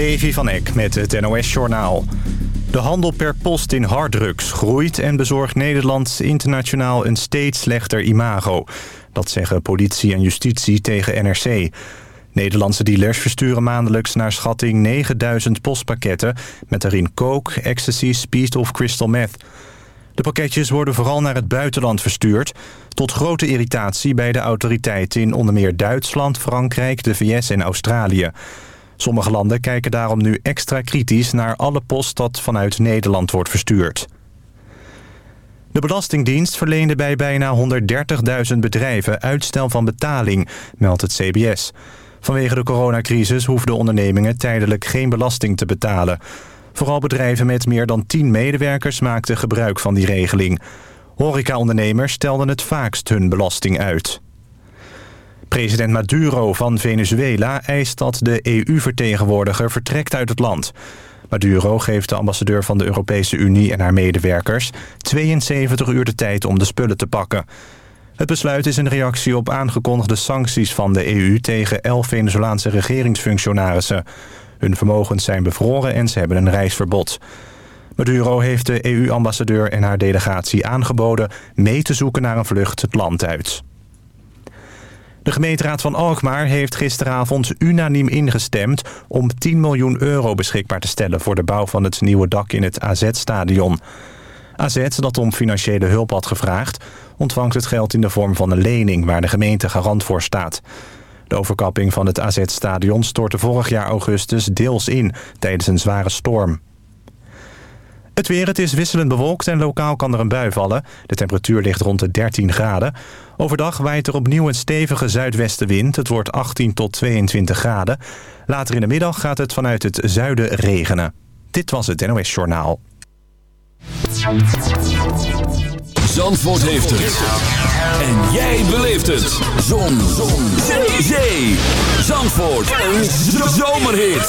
Levi van Eck met het NOS-journaal. De handel per post in harddrugs groeit en bezorgt Nederland internationaal een steeds slechter imago. Dat zeggen politie en justitie tegen NRC. Nederlandse dealers versturen maandelijks naar schatting 9000 postpakketten... met daarin coke, ecstasy, speed of crystal meth. De pakketjes worden vooral naar het buitenland verstuurd... tot grote irritatie bij de autoriteiten in onder meer Duitsland, Frankrijk, de VS en Australië... Sommige landen kijken daarom nu extra kritisch naar alle post dat vanuit Nederland wordt verstuurd. De Belastingdienst verleende bij bijna 130.000 bedrijven uitstel van betaling, meldt het CBS. Vanwege de coronacrisis hoefden ondernemingen tijdelijk geen belasting te betalen. Vooral bedrijven met meer dan 10 medewerkers maakten gebruik van die regeling. Horecaondernemers stelden het vaakst hun belasting uit. President Maduro van Venezuela eist dat de EU-vertegenwoordiger vertrekt uit het land. Maduro geeft de ambassadeur van de Europese Unie en haar medewerkers 72 uur de tijd om de spullen te pakken. Het besluit is een reactie op aangekondigde sancties van de EU tegen 11 Venezolaanse regeringsfunctionarissen. Hun vermogens zijn bevroren en ze hebben een reisverbod. Maduro heeft de EU-ambassadeur en haar delegatie aangeboden mee te zoeken naar een vlucht het land uit. De gemeenteraad van Alkmaar heeft gisteravond unaniem ingestemd... om 10 miljoen euro beschikbaar te stellen voor de bouw van het nieuwe dak in het AZ-stadion. AZ, dat om financiële hulp had gevraagd... ontvangt het geld in de vorm van een lening waar de gemeente garant voor staat. De overkapping van het AZ-stadion stortte vorig jaar augustus deels in tijdens een zware storm. Het weer, het is wisselend bewolkt en lokaal kan er een bui vallen. De temperatuur ligt rond de 13 graden. Overdag waait er opnieuw een stevige zuidwestenwind. Het wordt 18 tot 22 graden. Later in de middag gaat het vanuit het zuiden regenen. Dit was het NOS Journaal. Zandvoort heeft het. En jij beleeft het. Zon. Zon. Zee. Zee. Zandvoort. Een zomerhit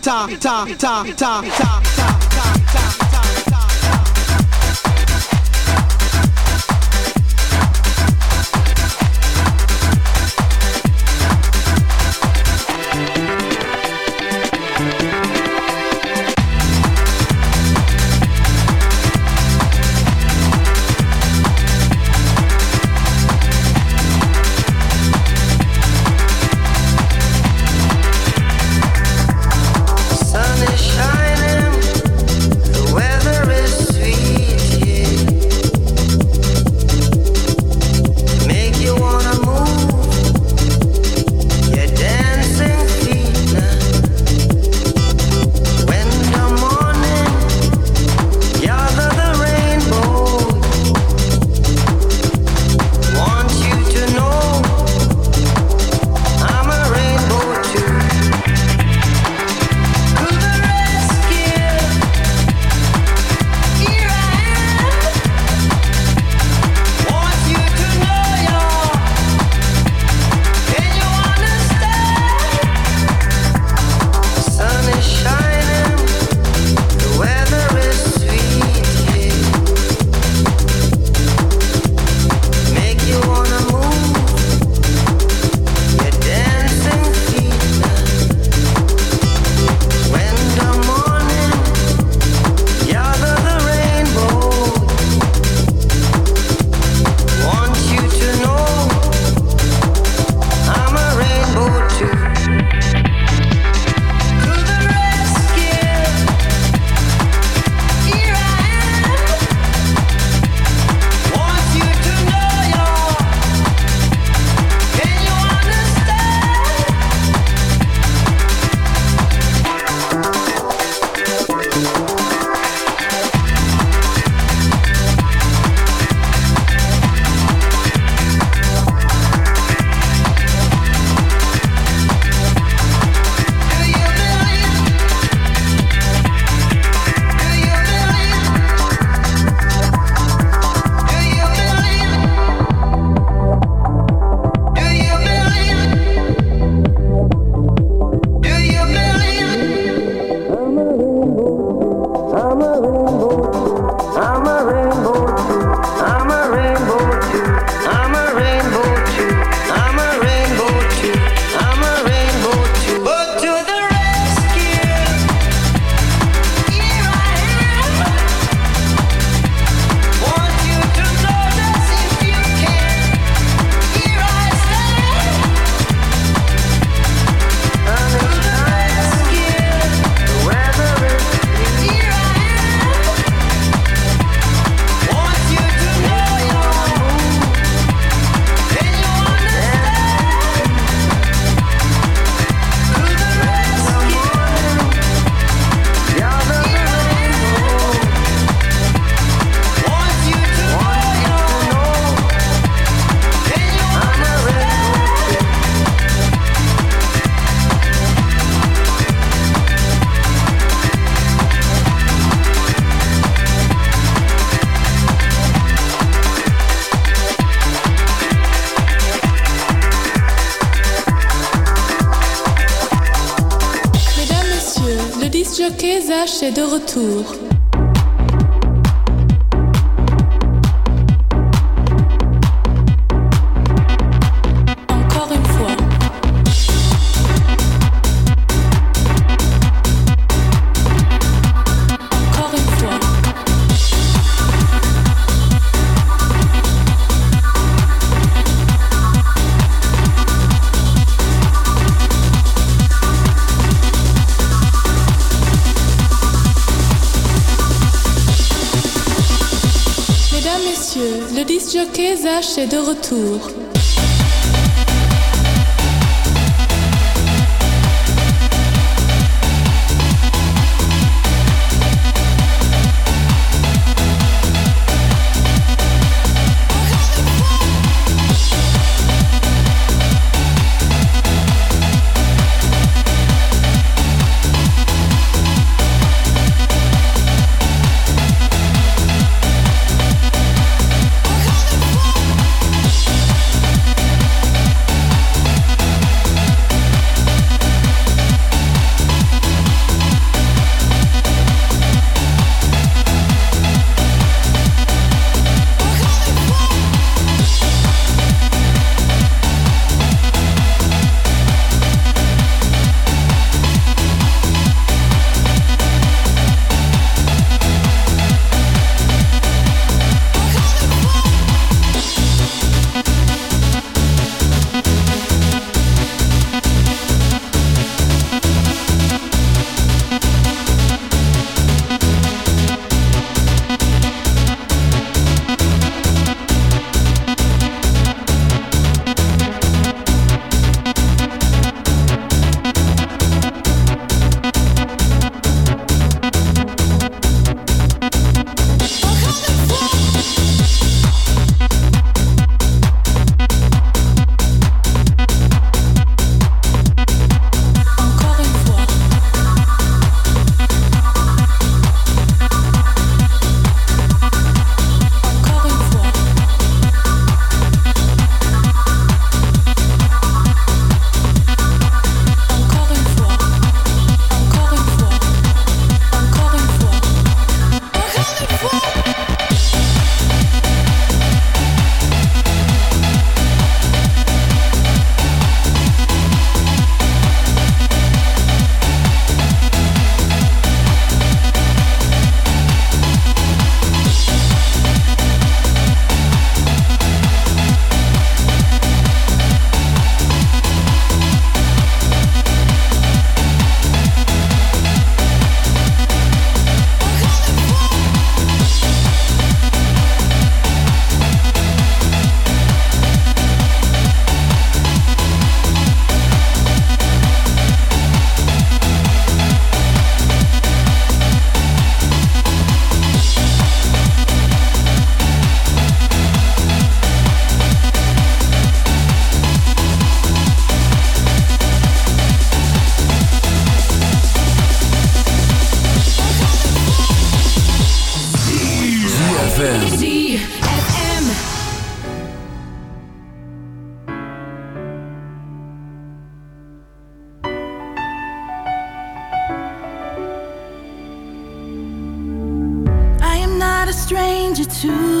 Ta, ta, ta, ta, ta, J'ai de retour. Est de retour.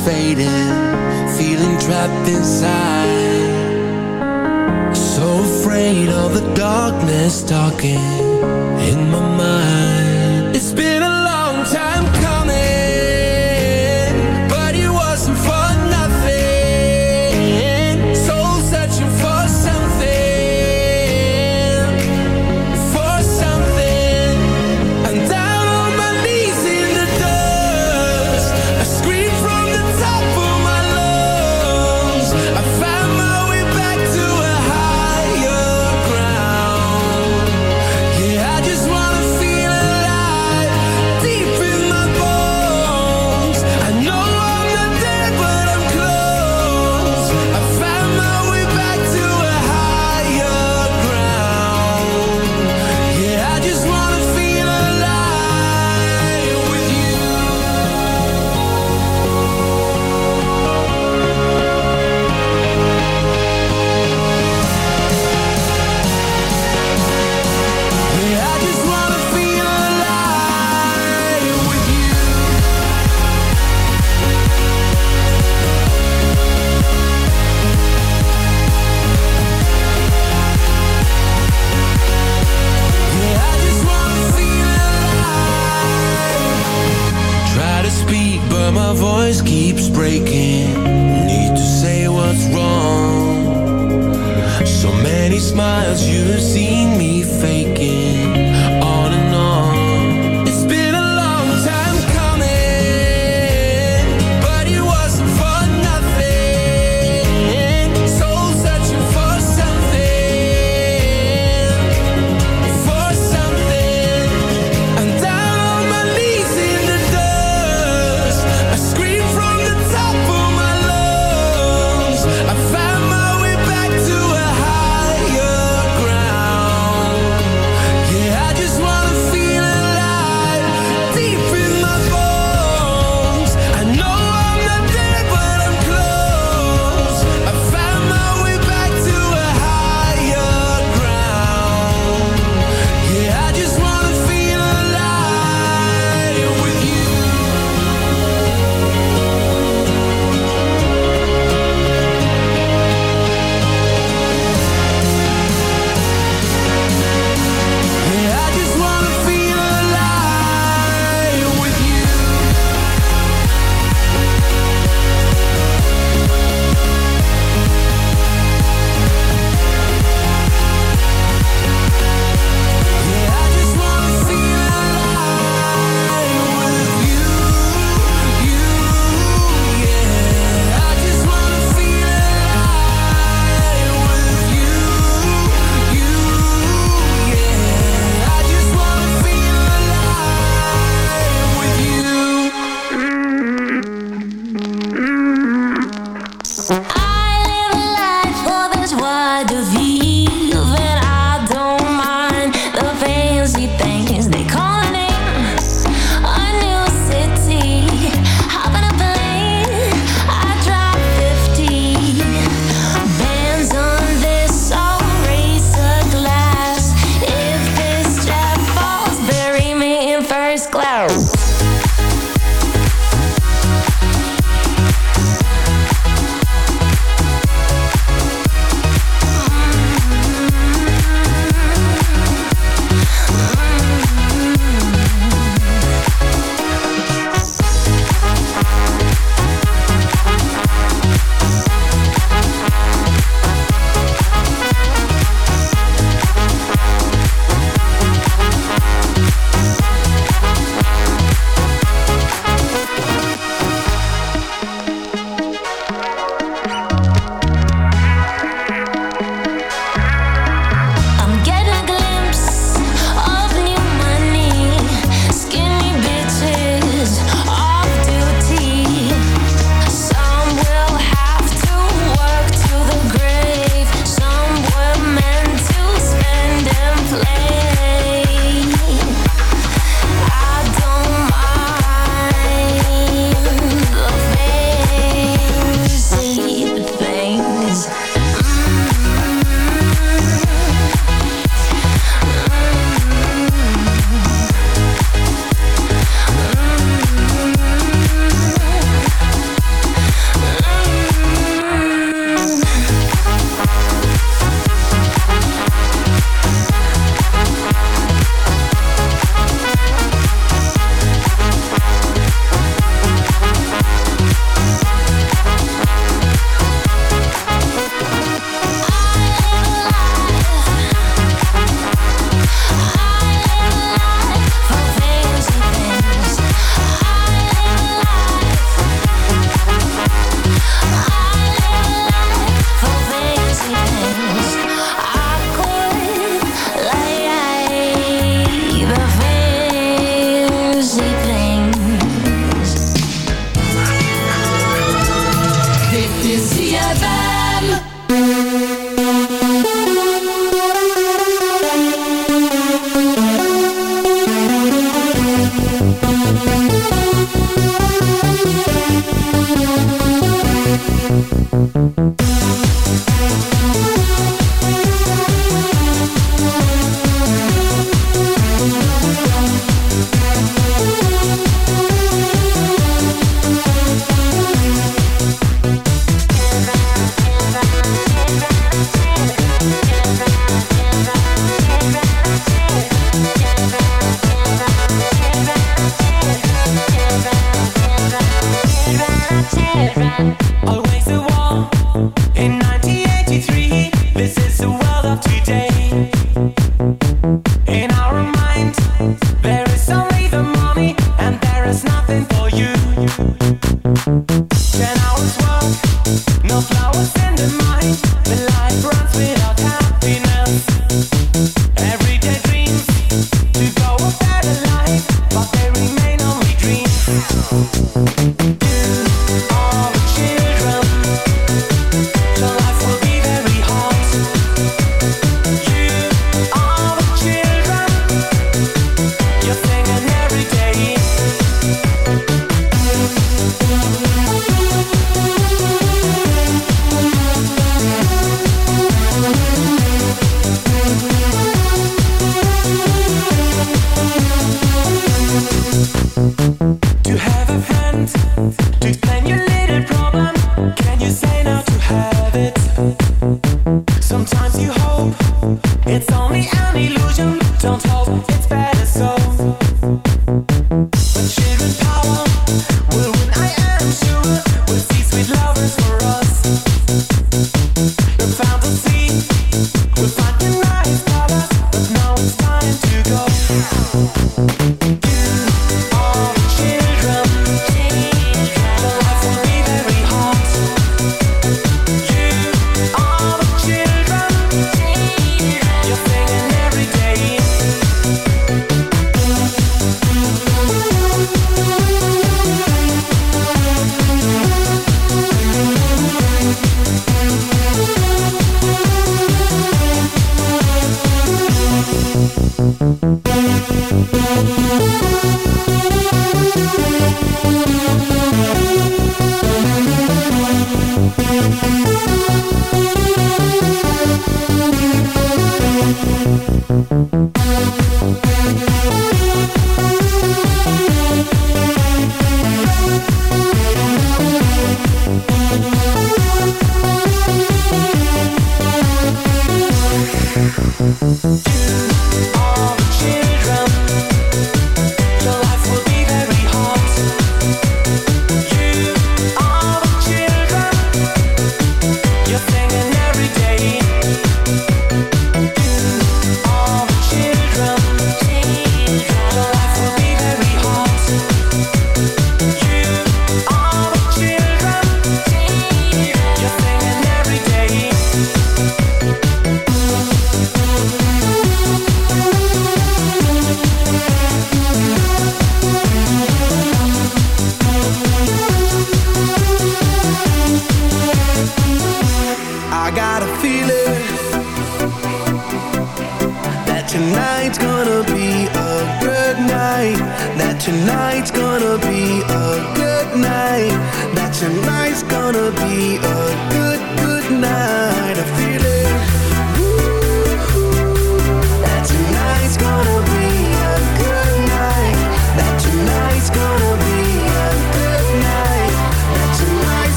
fading Feeling trapped inside. So afraid of the darkness talking In my mind. It's been voice keeps breaking. Need to say what's wrong. So many smiles you've seen me fake.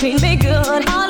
treat me good.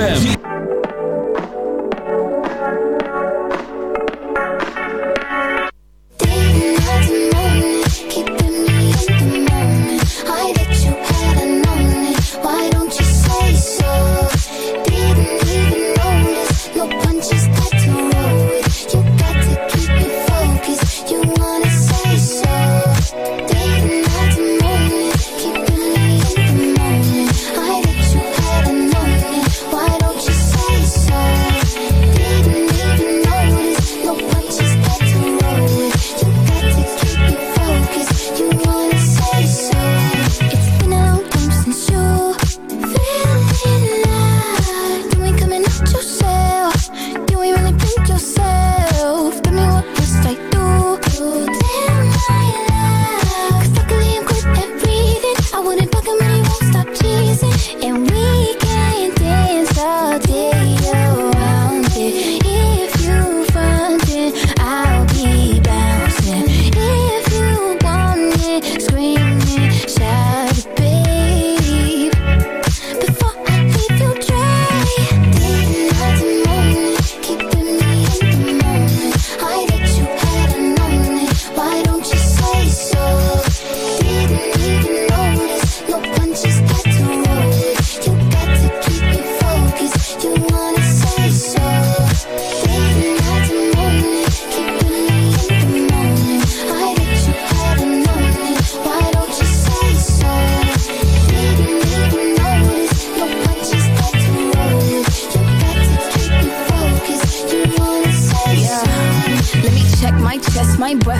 Yeah.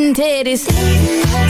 and titties.